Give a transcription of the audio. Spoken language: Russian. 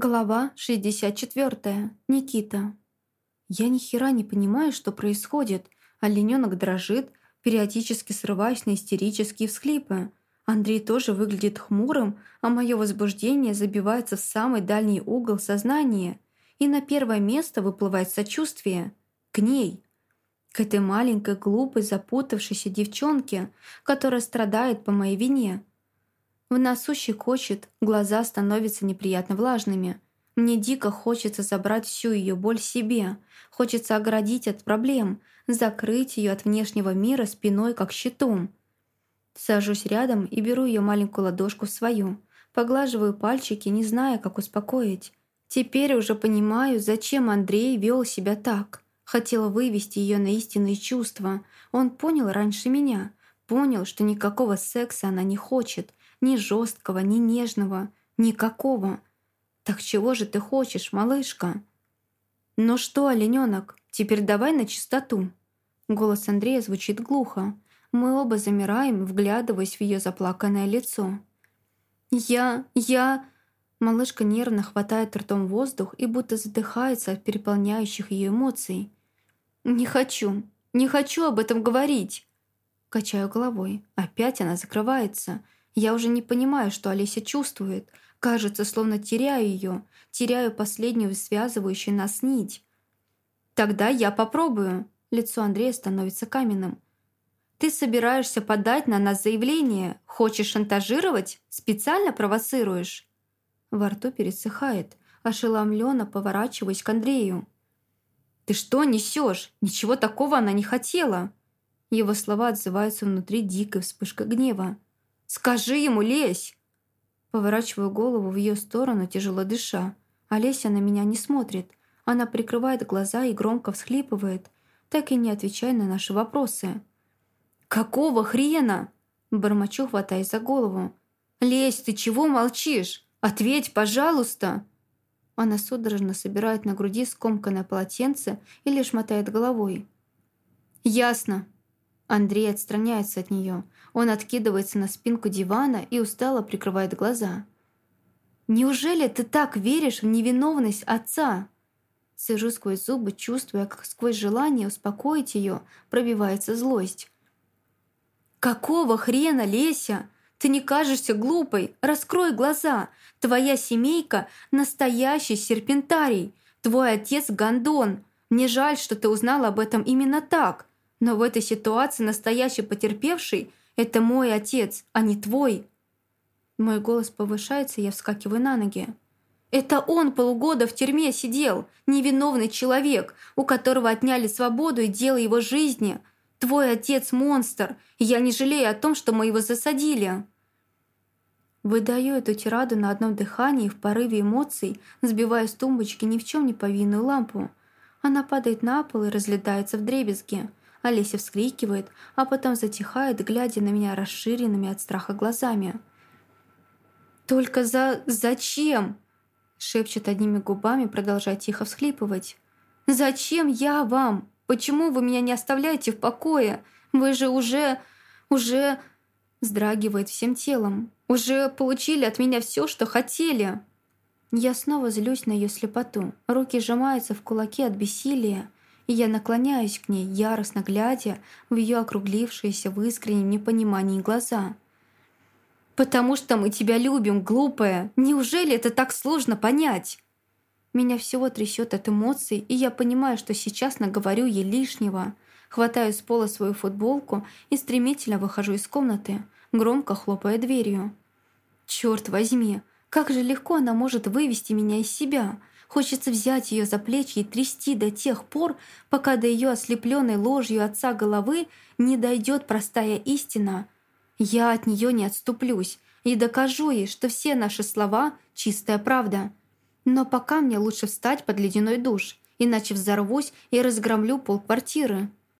Глава 64. Никита. Я ни хера не понимаю, что происходит. Оленёнок дрожит, периодически срываясь на истерические всхлипы. Андрей тоже выглядит хмурым, а мое возбуждение забивается в самый дальний угол сознания. И на первое место выплывает сочувствие. К ней. К этой маленькой, глупой, запутавшейся девчонке, которая страдает по моей вине. В носу щекочет, глаза становятся неприятно влажными. Мне дико хочется забрать всю ее боль себе. Хочется оградить от проблем, закрыть ее от внешнего мира спиной, как щитом. Сажусь рядом и беру ее маленькую ладошку в свою. Поглаживаю пальчики, не зная, как успокоить. Теперь уже понимаю, зачем Андрей вел себя так. Хотел вывести ее на истинные чувства. Он понял раньше меня. Понял, что никакого секса она не хочет, ни жесткого, ни нежного, никакого. Так чего же ты хочешь, малышка? Ну что, олененок, теперь давай на чистоту. Голос Андрея звучит глухо. Мы оба замираем, вглядываясь в ее заплаканное лицо. «Я... я...» Малышка нервно хватает ртом воздух и будто задыхается от переполняющих ее эмоций. «Не хочу, не хочу об этом говорить!» Качаю головой. Опять она закрывается. Я уже не понимаю, что Олеся чувствует. Кажется, словно теряю ее, теряю последнюю связывающую нас нить. «Тогда я попробую». Лицо Андрея становится каменным. «Ты собираешься подать на нас заявление? Хочешь шантажировать? Специально провоцируешь?» Во рту пересыхает, ошеломленно поворачиваясь к Андрею. «Ты что несешь? Ничего такого она не хотела!» Его слова отзываются внутри дикой вспышкой гнева. «Скажи ему, лезь!» Поворачиваю голову в ее сторону, тяжело дыша. Олеся на меня не смотрит. Она прикрывает глаза и громко всхлипывает, так и не отвечая на наши вопросы. «Какого хрена?» Бормочу, хватаясь за голову. «Лезь, ты чего молчишь? Ответь, пожалуйста!» Она судорожно собирает на груди скомканное полотенце и лишь мотает головой. «Ясно». Андрей отстраняется от нее. Он откидывается на спинку дивана и устало прикрывает глаза. «Неужели ты так веришь в невиновность отца?» Сижу сквозь зубы, чувствуя, как сквозь желание успокоить ее пробивается злость. «Какого хрена, Леся? Ты не кажешься глупой? Раскрой глаза! Твоя семейка – настоящий серпентарий! Твой отец – гондон! Мне жаль, что ты узнала об этом именно так, но в этой ситуации настоящий потерпевший это мой отец, а не твой!» Мой голос повышается, я вскакиваю на ноги. «Это он полугода в тюрьме сидел, невиновный человек, у которого отняли свободу и дело его жизни. Твой отец – монстр, и я не жалею о том, что мы его засадили!» Выдаю эту тираду на одном дыхании в порыве эмоций, сбивая с тумбочки ни в чем не повинную лампу. Она падает на пол и разлетается в дребезги. Олеся вскрикивает, а потом затихает, глядя на меня расширенными от страха глазами. «Только за... зачем?» шепчет одними губами, продолжая тихо всхлипывать. «Зачем я вам? Почему вы меня не оставляете в покое? Вы же уже... уже...» Сдрагивает всем телом. «Уже получили от меня все, что хотели!» Я снова злюсь на ее слепоту. Руки сжимаются в кулаки от бессилия я наклоняюсь к ней, яростно глядя в ее округлившиеся в искреннем непонимании глаза. «Потому что мы тебя любим, глупая! Неужели это так сложно понять?» Меня всего трясет от эмоций, и я понимаю, что сейчас наговорю ей лишнего. Хватаю с пола свою футболку и стремительно выхожу из комнаты, громко хлопая дверью. Черт возьми, как же легко она может вывести меня из себя!» Хочется взять ее за плечи и трясти до тех пор, пока до ее ослепленной ложью отца головы не дойдет простая истина. Я от нее не отступлюсь и докажу ей, что все наши слова — чистая правда. Но пока мне лучше встать под ледяной душ, иначе взорвусь и разгромлю полквартиры.